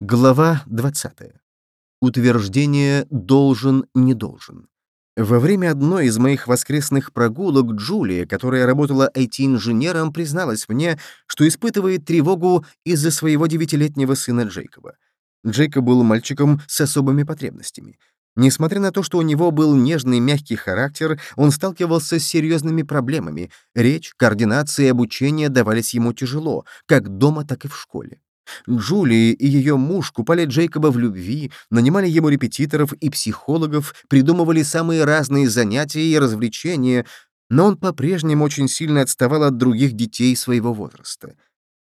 Глава 20. Утверждение «должен-не должен». Во время одной из моих воскресных прогулок Джулия, которая работала IT-инженером, призналась мне, что испытывает тревогу из-за своего девятилетнего сына Джейкоба. Джейкоб был мальчиком с особыми потребностями. Несмотря на то, что у него был нежный мягкий характер, он сталкивался с серьезными проблемами. Речь, координация и обучение давались ему тяжело, как дома, так и в школе. Джулии и ее муж купали Джейкоба в любви, нанимали ему репетиторов и психологов, придумывали самые разные занятия и развлечения, но он по-прежнему очень сильно отставал от других детей своего возраста.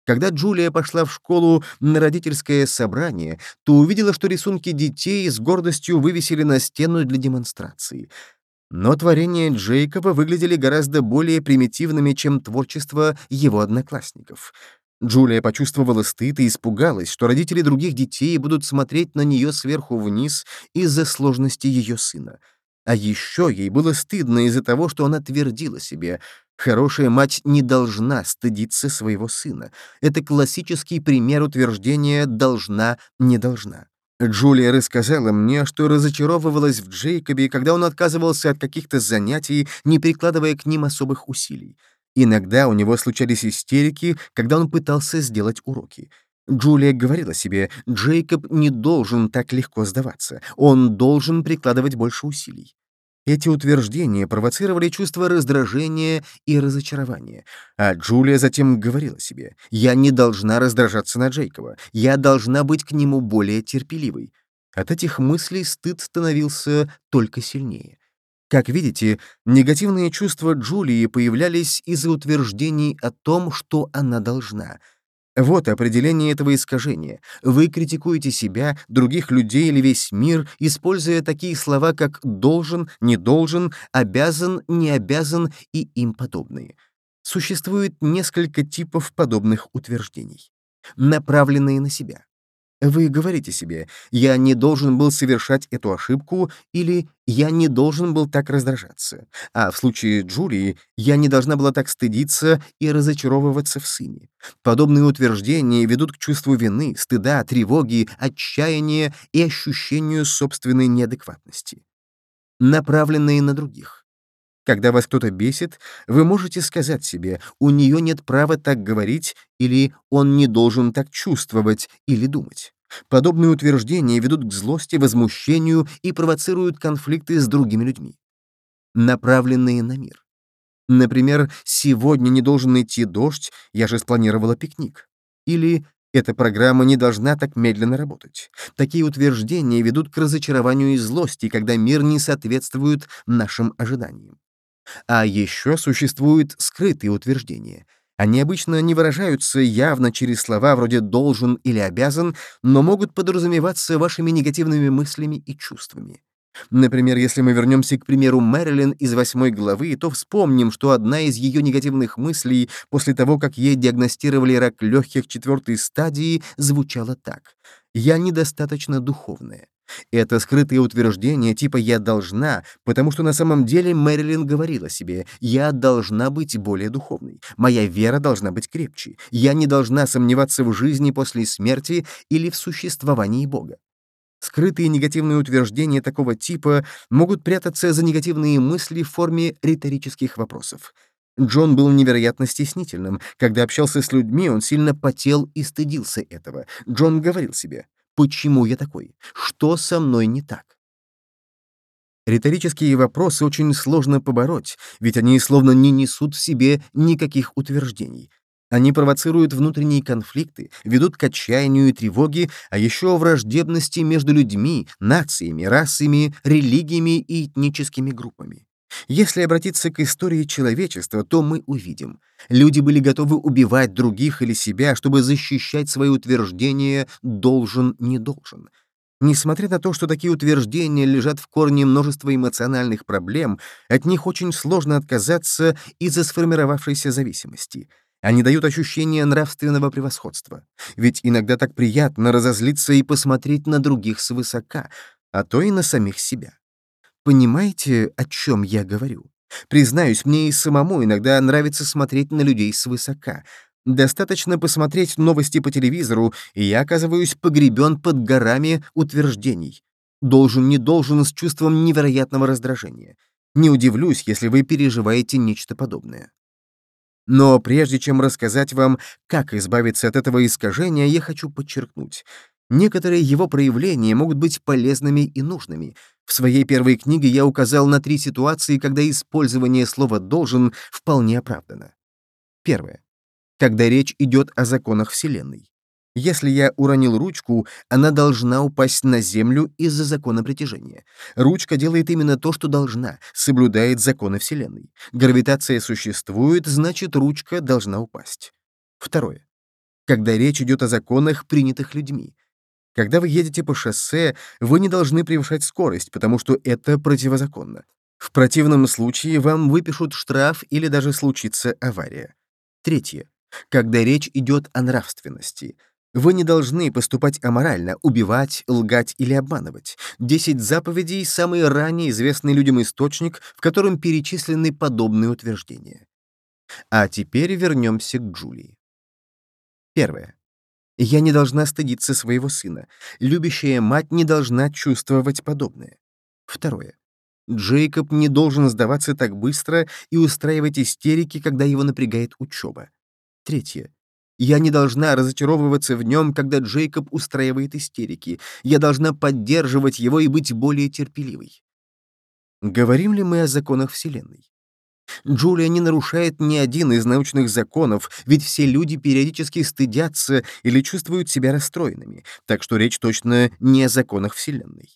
Когда Джулия пошла в школу на родительское собрание, то увидела, что рисунки детей с гордостью вывесили на стену для демонстрации. Но творения Джейкоба выглядели гораздо более примитивными, чем творчество его одноклассников — Джулия почувствовала стыд и испугалась, что родители других детей будут смотреть на нее сверху вниз из-за сложности ее сына. А еще ей было стыдно из-за того, что она твердила себе «хорошая мать не должна стыдиться своего сына». Это классический пример утверждения «должна, не должна». Джулия рассказала мне, что разочаровывалась в Джейкобе, когда он отказывался от каких-то занятий, не прикладывая к ним особых усилий. Иногда у него случались истерики, когда он пытался сделать уроки. Джулия говорила себе, Джейкоб не должен так легко сдаваться, он должен прикладывать больше усилий. Эти утверждения провоцировали чувство раздражения и разочарования, а Джулия затем говорила себе, «Я не должна раздражаться на Джейкоба, я должна быть к нему более терпеливой». От этих мыслей стыд становился только сильнее. Как видите, негативные чувства Джулии появлялись из-за утверждений о том, что она должна. Вот определение этого искажения. Вы критикуете себя, других людей или весь мир, используя такие слова, как «должен», «не должен», «обязан», «не обязан» и им подобные. Существует несколько типов подобных утверждений, направленные на себя. Вы говорите себе «я не должен был совершать эту ошибку» или «я не должен был так раздражаться», а в случае Джулии «я не должна была так стыдиться и разочаровываться в сыне». Подобные утверждения ведут к чувству вины, стыда, тревоги, отчаяния и ощущению собственной неадекватности, направленные на других. Когда вас кто-то бесит, вы можете сказать себе «у нее нет права так говорить» или «он не должен так чувствовать» или думать. Подобные утверждения ведут к злости, возмущению и провоцируют конфликты с другими людьми. Направленные на мир. Например, «сегодня не должен идти дождь, я же спланировала пикник». Или «эта программа не должна так медленно работать». Такие утверждения ведут к разочарованию и злости, когда мир не соответствует нашим ожиданиям. А еще существуют скрытые утверждения. Они обычно не выражаются явно через слова вроде «должен» или «обязан», но могут подразумеваться вашими негативными мыслями и чувствами. Например, если мы вернемся к примеру Мэрилин из восьмой главы, то вспомним, что одна из ее негативных мыслей после того, как ей диагностировали рак легких четвертой стадии, звучала так. «Я недостаточно духовная». Это скрытое утверждение типа «я должна», потому что на самом деле Мэрилин говорила себе «я должна быть более духовной, моя вера должна быть крепче, я не должна сомневаться в жизни после смерти или в существовании Бога». Скрытые негативные утверждения такого типа могут прятаться за негативные мысли в форме риторических вопросов. Джон был невероятно стеснительным. Когда общался с людьми, он сильно потел и стыдился этого. Джон говорил себе Почему я такой? Что со мной не так? Риторические вопросы очень сложно побороть, ведь они словно не несут в себе никаких утверждений. Они провоцируют внутренние конфликты, ведут к отчаянию и тревоге, а еще враждебности между людьми, нациями, расами, религиями и этническими группами. Если обратиться к истории человечества, то мы увидим. Люди были готовы убивать других или себя, чтобы защищать свои утверждения «должен, не должен». Несмотря на то, что такие утверждения лежат в корне множества эмоциональных проблем, от них очень сложно отказаться из-за сформировавшейся зависимости. Они дают ощущение нравственного превосходства. Ведь иногда так приятно разозлиться и посмотреть на других свысока, а то и на самих себя. Понимаете, о чем я говорю? Признаюсь, мне и самому иногда нравится смотреть на людей свысока. Достаточно посмотреть новости по телевизору, и я оказываюсь погребен под горами утверждений. Должен, не должен, с чувством невероятного раздражения. Не удивлюсь, если вы переживаете нечто подобное. Но прежде чем рассказать вам, как избавиться от этого искажения, я хочу подчеркнуть. Некоторые его проявления могут быть полезными и нужными. В своей первой книге я указал на три ситуации, когда использование слова «должен» вполне оправдано. Первое когда речь идет о законах Вселенной. Если я уронил ручку, она должна упасть на землю из-за закона притяжения. Ручка делает именно то, что должна, соблюдает законы Вселенной. Гравитация существует, значит, ручка должна упасть. Второе. Когда речь идет о законах, принятых людьми. Когда вы едете по шоссе, вы не должны превышать скорость, потому что это противозаконно. В противном случае вам выпишут штраф или даже случится авария. Третье когда речь идет о нравственности. Вы не должны поступать аморально, убивать, лгать или обманывать. Десять заповедей — самый ранее известный людям источник, в котором перечислены подобные утверждения. А теперь вернемся к Джулии. Первое. Я не должна стыдиться своего сына. Любящая мать не должна чувствовать подобное. Второе. Джейкоб не должен сдаваться так быстро и устраивать истерики, когда его напрягает учеба. Третье. Я не должна разочаровываться в нем, когда Джейкоб устраивает истерики. Я должна поддерживать его и быть более терпеливой. Говорим ли мы о законах Вселенной? Джулия не нарушает ни один из научных законов, ведь все люди периодически стыдятся или чувствуют себя расстроенными, так что речь точно не о законах Вселенной.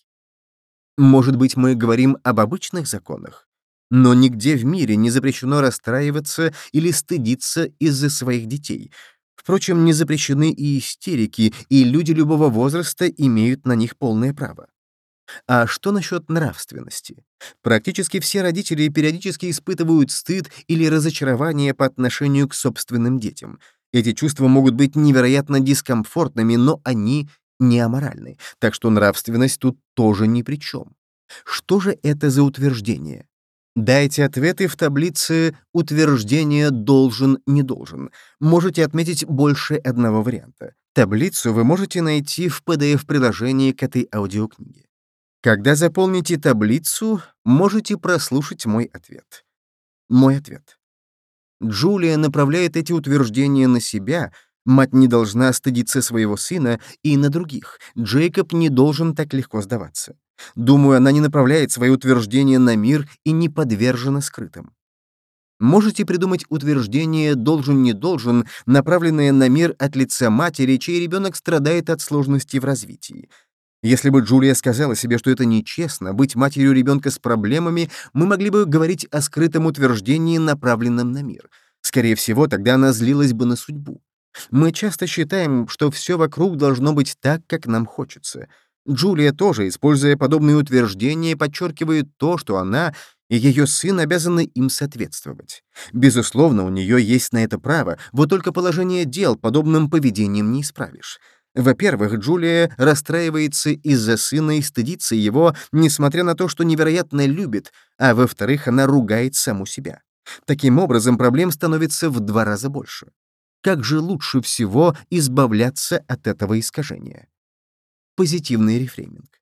Может быть, мы говорим об обычных законах? Но нигде в мире не запрещено расстраиваться или стыдиться из-за своих детей. Впрочем, не запрещены и истерики, и люди любого возраста имеют на них полное право. А что насчет нравственности? Практически все родители периодически испытывают стыд или разочарование по отношению к собственным детям. Эти чувства могут быть невероятно дискомфортными, но они не аморальны, так что нравственность тут тоже ни при чем. Что же это за утверждение? Дайте ответы в таблице «Утверждение должен, не должен». Можете отметить больше одного варианта. Таблицу вы можете найти в PDF-приложении к этой аудиокниге. Когда заполните таблицу, можете прослушать мой ответ. Мой ответ. Джулия направляет эти утверждения на себя, мать не должна стыдиться своего сына, и на других. Джейкоб не должен так легко сдаваться. Думаю, она не направляет свои утверждения на мир и не подвержена скрытым. Можете придумать утверждение «должен-не должен», направленное на мир от лица матери, чей ребенок страдает от сложностей в развитии. Если бы Джулия сказала себе, что это нечестно, быть матерью ребенка с проблемами, мы могли бы говорить о скрытом утверждении, направленном на мир. Скорее всего, тогда она злилась бы на судьбу. Мы часто считаем, что все вокруг должно быть так, как нам хочется — Джулия тоже, используя подобные утверждения, подчеркивает то, что она и ее сын обязаны им соответствовать. Безусловно, у нее есть на это право, вот только положение дел подобным поведением не исправишь. Во-первых, Джулия расстраивается из-за сына и стыдится его, несмотря на то, что невероятно любит, а во-вторых, она ругает саму себя. Таким образом, проблем становится в два раза больше. Как же лучше всего избавляться от этого искажения? Позитивный рефрейминг.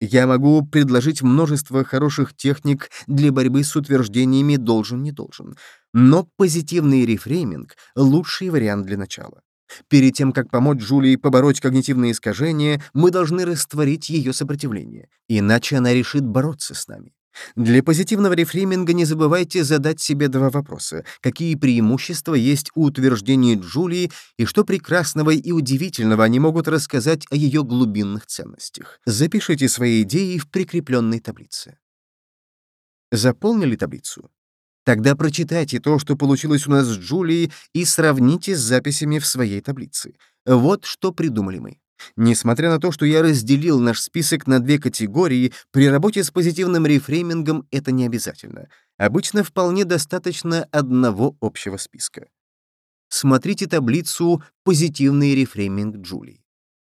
Я могу предложить множество хороших техник для борьбы с утверждениями «должен-не должен», но позитивный рефрейминг — лучший вариант для начала. Перед тем, как помочь Джулии побороть когнитивные искажения, мы должны растворить ее сопротивление, иначе она решит бороться с нами. Для позитивного рефрейминга не забывайте задать себе два вопроса. Какие преимущества есть у утверждений Джулии и что прекрасного и удивительного они могут рассказать о ее глубинных ценностях? Запишите свои идеи в прикрепленной таблице. Заполнили таблицу? Тогда прочитайте то, что получилось у нас с Джулией, и сравните с записями в своей таблице. Вот что придумали мы. Несмотря на то, что я разделил наш список на две категории, при работе с позитивным рефреймингом это не обязательно. Обычно вполне достаточно одного общего списка. Смотрите таблицу «Позитивный рефрейминг Джулии».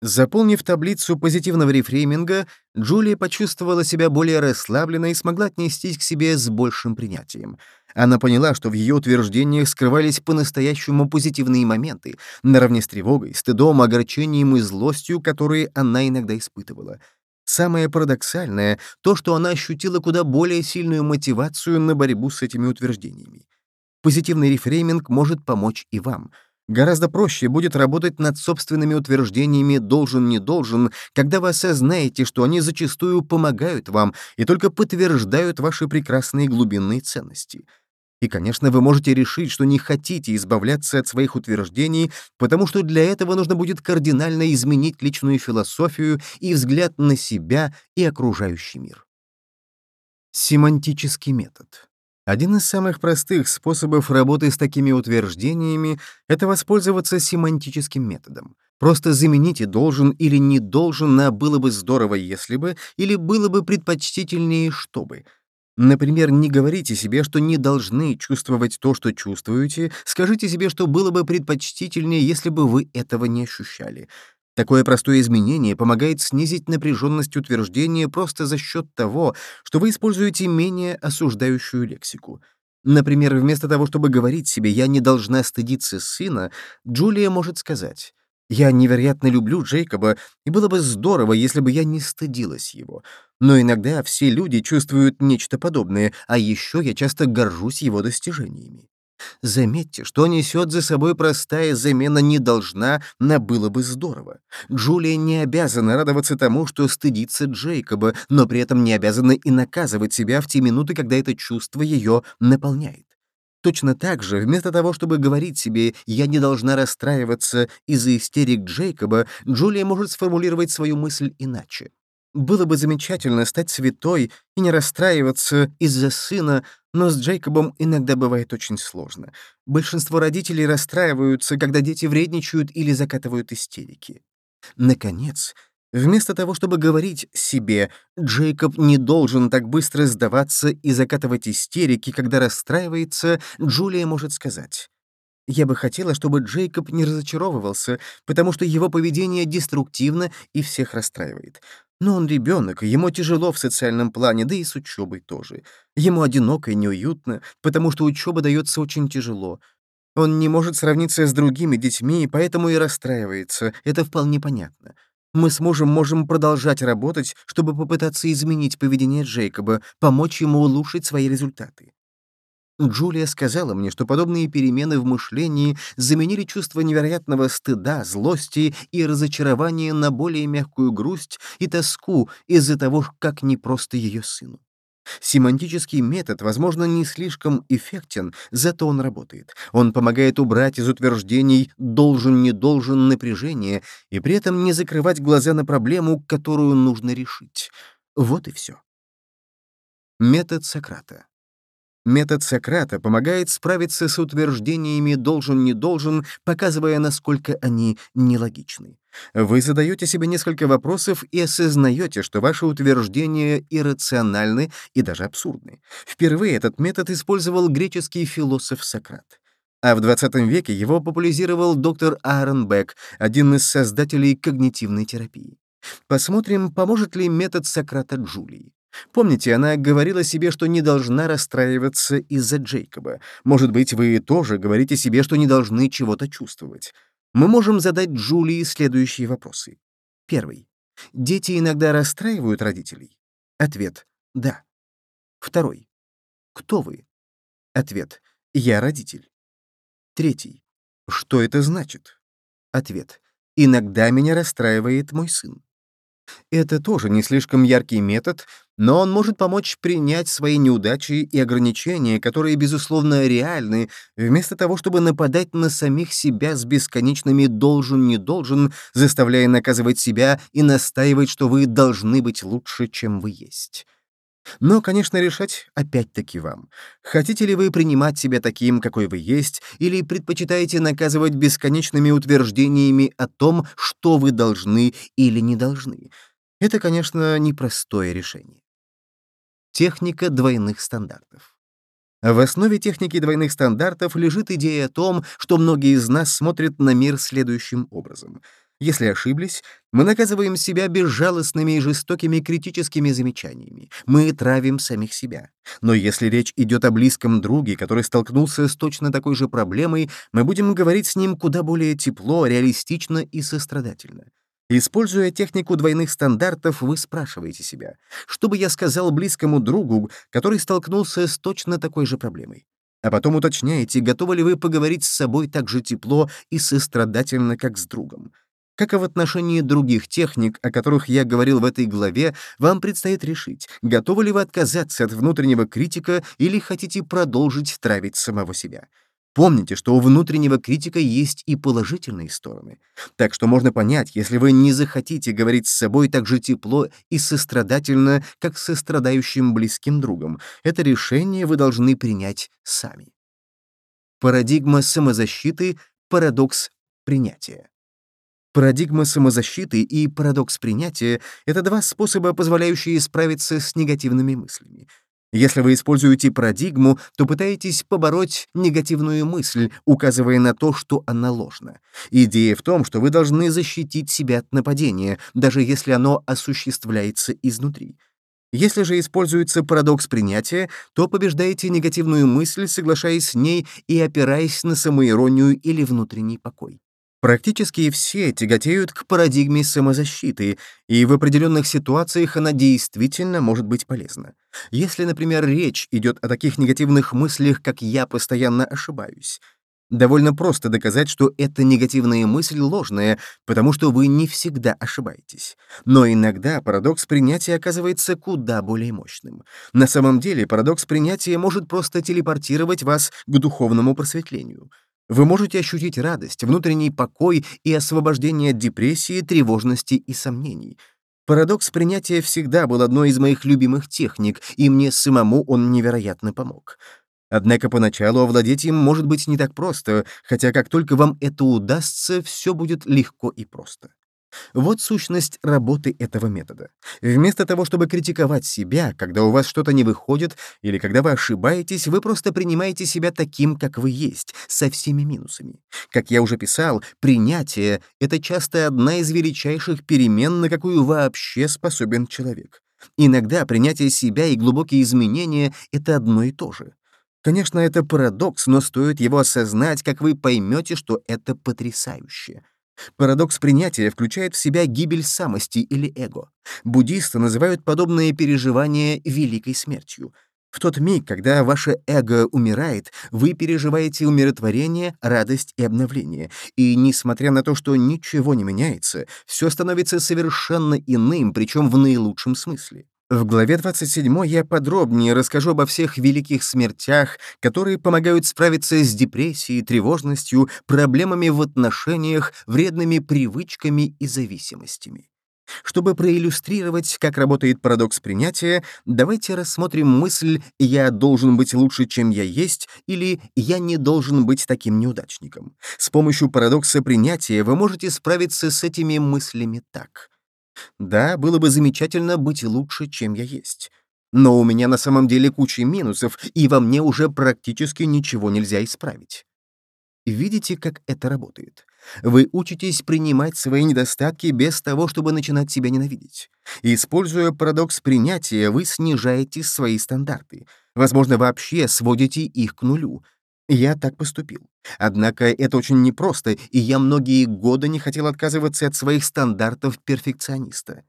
Заполнив таблицу позитивного рефрейминга, Джулия почувствовала себя более расслабленно и смогла отнестись к себе с большим принятием. Она поняла, что в ее утверждениях скрывались по-настоящему позитивные моменты, наравне с тревогой, стыдом, огорчением и злостью, которые она иногда испытывала. Самое парадоксальное — то, что она ощутила куда более сильную мотивацию на борьбу с этими утверждениями. Позитивный рефрейминг может помочь и вам — Гораздо проще будет работать над собственными утверждениями «должен-не должен», когда вы осознаете, что они зачастую помогают вам и только подтверждают ваши прекрасные глубинные ценности. И, конечно, вы можете решить, что не хотите избавляться от своих утверждений, потому что для этого нужно будет кардинально изменить личную философию и взгляд на себя и окружающий мир. Семантический метод. Один из самых простых способов работы с такими утверждениями — это воспользоваться семантическим методом. Просто замените «должен» или «не должен» на «было бы здорово, если бы» или «было бы предпочтительнее, чтобы». Например, не говорите себе, что не должны чувствовать то, что чувствуете, скажите себе, что было бы предпочтительнее, если бы вы этого не ощущали. Такое простое изменение помогает снизить напряженность утверждения просто за счет того, что вы используете менее осуждающую лексику. Например, вместо того, чтобы говорить себе «я не должна стыдиться сына», Джулия может сказать «я невероятно люблю Джейкоба, и было бы здорово, если бы я не стыдилась его. Но иногда все люди чувствуют нечто подобное, а еще я часто горжусь его достижениями». Заметьте, что несет за собой простая замена «не должна» на «было бы здорово». Джулия не обязана радоваться тому, что стыдится Джейкоба, но при этом не обязана и наказывать себя в те минуты, когда это чувство ее наполняет. Точно так же, вместо того, чтобы говорить себе «я не должна расстраиваться из-за истерик Джейкоба», Джулия может сформулировать свою мысль иначе. Было бы замечательно стать святой и не расстраиваться из-за сына, но с Джейкобом иногда бывает очень сложно. Большинство родителей расстраиваются, когда дети вредничают или закатывают истерики. Наконец, вместо того, чтобы говорить себе «Джейкоб не должен так быстро сдаваться и закатывать истерики, когда расстраивается», Джулия может сказать я бы хотела, чтобы Джейкоб не разочаровывался, потому что его поведение деструктивно и всех расстраивает. Но он ребенок, ему тяжело в социальном плане, да и с учебой тоже. Ему одиноко и неуютно, потому что учеба дается очень тяжело. Он не может сравниться с другими детьми, поэтому и расстраивается. Это вполне понятно. Мы с мужем можем продолжать работать, чтобы попытаться изменить поведение Джейкоба, помочь ему улучшить свои результаты. Джулия сказала мне, что подобные перемены в мышлении заменили чувство невероятного стыда, злости и разочарования на более мягкую грусть и тоску из-за того, как непросто ее сыну. Семантический метод, возможно, не слишком эффектен, зато он работает. Он помогает убрать из утверждений «должен-не должен» напряжение и при этом не закрывать глаза на проблему, которую нужно решить. Вот и все. Метод Сократа. Метод Сократа помогает справиться с утверждениями «должен-не должен», показывая, насколько они нелогичны. Вы задаете себе несколько вопросов и осознаете, что ваши утверждения иррациональны и даже абсурдны. Впервые этот метод использовал греческий философ Сократ. А в 20 веке его популяризировал доктор Аарон Бек, один из создателей когнитивной терапии. Посмотрим, поможет ли метод Сократа Джулии. Помните, она говорила себе, что не должна расстраиваться из-за Джейкоба. Может быть, вы тоже говорите себе, что не должны чего-то чувствовать. Мы можем задать Джулии следующие вопросы. Первый. Дети иногда расстраивают родителей? Ответ — да. Второй. Кто вы? Ответ — я родитель. Третий. Что это значит? Ответ. Иногда меня расстраивает мой сын. Это тоже не слишком яркий метод, но он может помочь принять свои неудачи и ограничения, которые, безусловно, реальны, вместо того, чтобы нападать на самих себя с бесконечными «должен-не должен», заставляя наказывать себя и настаивать, что вы должны быть лучше, чем вы есть. Но, конечно, решать опять-таки вам. Хотите ли вы принимать себя таким, какой вы есть, или предпочитаете наказывать бесконечными утверждениями о том, что вы должны или не должны? Это, конечно, непростое решение. Техника двойных стандартов. В основе техники двойных стандартов лежит идея о том, что многие из нас смотрят на мир следующим образом — Если ошиблись, мы наказываем себя безжалостными и жестокими критическими замечаниями. Мы травим самих себя. Но если речь идет о близком друге, который столкнулся с точно такой же проблемой, мы будем говорить с ним куда более тепло, реалистично и сострадательно. Используя технику двойных стандартов, вы спрашиваете себя, что бы я сказал близкому другу, который столкнулся с точно такой же проблемой? А потом уточняете, готовы ли вы поговорить с собой так же тепло и сострадательно, как с другом. Как и в отношении других техник, о которых я говорил в этой главе, вам предстоит решить, готовы ли вы отказаться от внутреннего критика или хотите продолжить травить самого себя. Помните, что у внутреннего критика есть и положительные стороны. Так что можно понять, если вы не захотите говорить с собой так же тепло и сострадательно, как с сострадающим близким другом. Это решение вы должны принять сами. Парадигма самозащиты — парадокс принятия. Парадигма самозащиты и парадокс принятия — это два способа, позволяющие справиться с негативными мыслями. Если вы используете парадигму, то пытаетесь побороть негативную мысль, указывая на то, что она ложна. Идея в том, что вы должны защитить себя от нападения, даже если оно осуществляется изнутри. Если же используется парадокс принятия, то побеждаете негативную мысль, соглашаясь с ней и опираясь на самоиронию или внутренний покой. Практически все тяготеют к парадигме самозащиты, и в определенных ситуациях она действительно может быть полезна. Если, например, речь идет о таких негативных мыслях, как «я постоянно ошибаюсь», довольно просто доказать, что эта негативная мысль ложная, потому что вы не всегда ошибаетесь. Но иногда парадокс принятия оказывается куда более мощным. На самом деле парадокс принятия может просто телепортировать вас к духовному просветлению — вы можете ощутить радость, внутренний покой и освобождение от депрессии, тревожности и сомнений. Парадокс принятия всегда был одной из моих любимых техник, и мне самому он невероятно помог. Однако поначалу овладеть им может быть не так просто, хотя как только вам это удастся, все будет легко и просто. Вот сущность работы этого метода. Вместо того, чтобы критиковать себя, когда у вас что-то не выходит, или когда вы ошибаетесь, вы просто принимаете себя таким, как вы есть, со всеми минусами. Как я уже писал, принятие — это часто одна из величайших перемен, на какую вообще способен человек. Иногда принятие себя и глубокие изменения — это одно и то же. Конечно, это парадокс, но стоит его осознать, как вы поймете, что это потрясающе. Парадокс принятия включает в себя гибель самости или эго. Буддисты называют подобные переживания великой смертью. В тот миг, когда ваше эго умирает, вы переживаете умиротворение, радость и обновление. И несмотря на то, что ничего не меняется, все становится совершенно иным, причем в наилучшем смысле. В главе 27 я подробнее расскажу обо всех великих смертях, которые помогают справиться с депрессией, тревожностью, проблемами в отношениях, вредными привычками и зависимостями. Чтобы проиллюстрировать, как работает парадокс принятия, давайте рассмотрим мысль «я должен быть лучше, чем я есть» или «я не должен быть таким неудачником». С помощью парадокса принятия вы можете справиться с этими мыслями так. Да, было бы замечательно быть лучше, чем я есть. Но у меня на самом деле куча минусов, и во мне уже практически ничего нельзя исправить. Видите, как это работает? Вы учитесь принимать свои недостатки без того, чтобы начинать себя ненавидеть. Используя парадокс принятия, вы снижаете свои стандарты. Возможно, вообще сводите их к нулю. Я так поступил. Однако это очень непросто, и я многие годы не хотел отказываться от своих стандартов перфекциониста.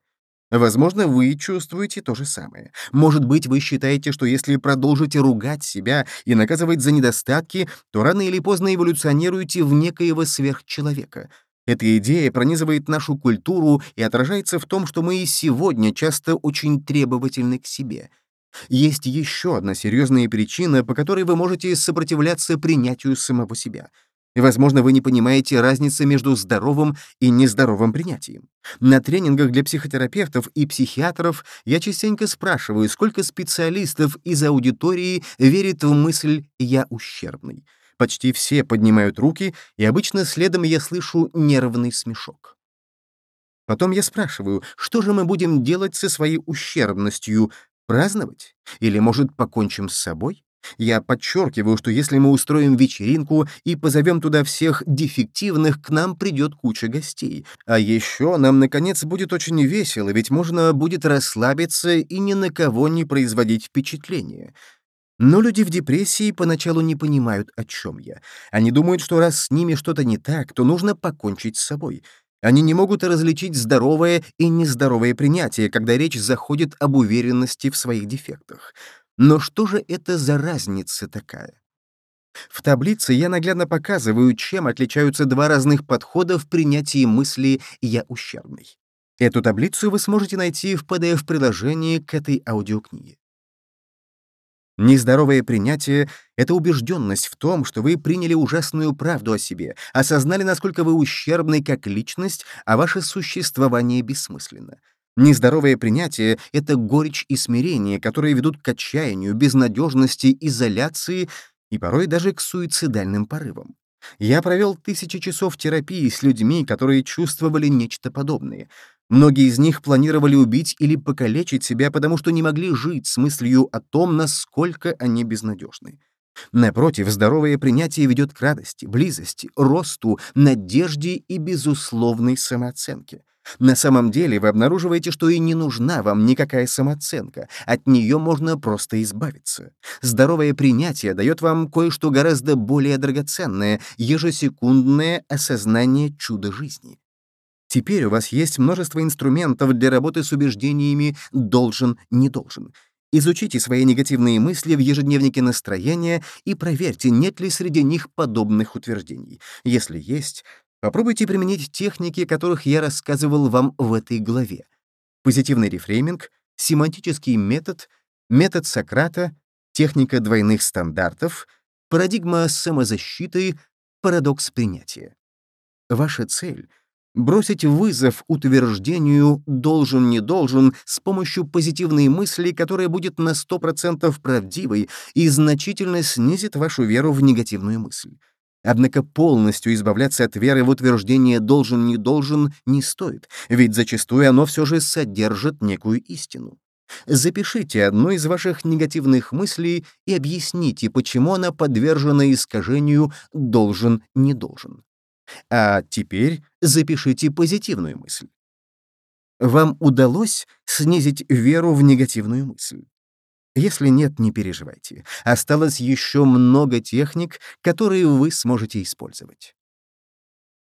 Возможно, вы чувствуете то же самое. Может быть, вы считаете, что если продолжите ругать себя и наказывать за недостатки, то рано или поздно эволюционируете в некоего сверхчеловека. Эта идея пронизывает нашу культуру и отражается в том, что мы и сегодня часто очень требовательны к себе — есть еще одна серьезная причина, по которой вы можете сопротивляться принятию самого себя. И, возможно, вы не понимаете разницы между здоровым и нездоровым принятием. На тренингах для психотерапевтов и психиатров я частенько спрашиваю, сколько специалистов из аудитории верит в мысль «я ущербный». Почти все поднимают руки, и обычно следом я слышу нервный смешок. Потом я спрашиваю, что же мы будем делать со своей ущербностью, Праздновать? Или, может, покончим с собой? Я подчеркиваю, что если мы устроим вечеринку и позовем туда всех дефективных, к нам придет куча гостей. А еще нам, наконец, будет очень весело, ведь можно будет расслабиться и ни на кого не производить впечатление. Но люди в депрессии поначалу не понимают, о чем я. Они думают, что раз с ними что-то не так, то нужно покончить с собой. Они не могут различить здоровое и нездоровое принятие, когда речь заходит об уверенности в своих дефектах. Но что же это за разница такая? В таблице я наглядно показываю, чем отличаются два разных подхода в принятии мысли «я ущербный». Эту таблицу вы сможете найти в PDF-приложении к этой аудиокниге. Нездоровое принятие — это убежденность в том, что вы приняли ужасную правду о себе, осознали, насколько вы ущербны как личность, а ваше существование бессмысленно. Нездоровое принятие — это горечь и смирение, которые ведут к отчаянию, безнадежности, изоляции и порой даже к суицидальным порывам. Я провел тысячи часов терапии с людьми, которые чувствовали нечто подобное. Многие из них планировали убить или покалечить себя, потому что не могли жить с мыслью о том, насколько они безнадежны. Напротив, здоровое принятие ведет к радости, близости, росту, надежде и безусловной самооценке. На самом деле вы обнаруживаете, что и не нужна вам никакая самооценка, от нее можно просто избавиться. Здоровое принятие дает вам кое-что гораздо более драгоценное — ежесекундное осознание чуда жизни. Теперь у вас есть множество инструментов для работы с убеждениями «должен», «не должен». Изучите свои негативные мысли в ежедневнике настроения и проверьте, нет ли среди них подобных утверждений. Если есть, Попробуйте применить техники, которых я рассказывал вам в этой главе. Позитивный рефрейминг, семантический метод, метод Сократа, техника двойных стандартов, парадигма самозащиты, парадокс принятия. Ваша цель — бросить вызов утверждению «должен-не должен» с помощью позитивной мысли, которая будет на 100% правдивой и значительно снизит вашу веру в негативную мысль. Однако полностью избавляться от веры в утверждение «должен-не должен» не стоит, ведь зачастую оно все же содержит некую истину. Запишите одну из ваших негативных мыслей и объясните, почему она подвержена искажению «должен-не должен». А теперь запишите позитивную мысль. Вам удалось снизить веру в негативную мысль? Если нет, не переживайте. Осталось еще много техник, которые вы сможете использовать.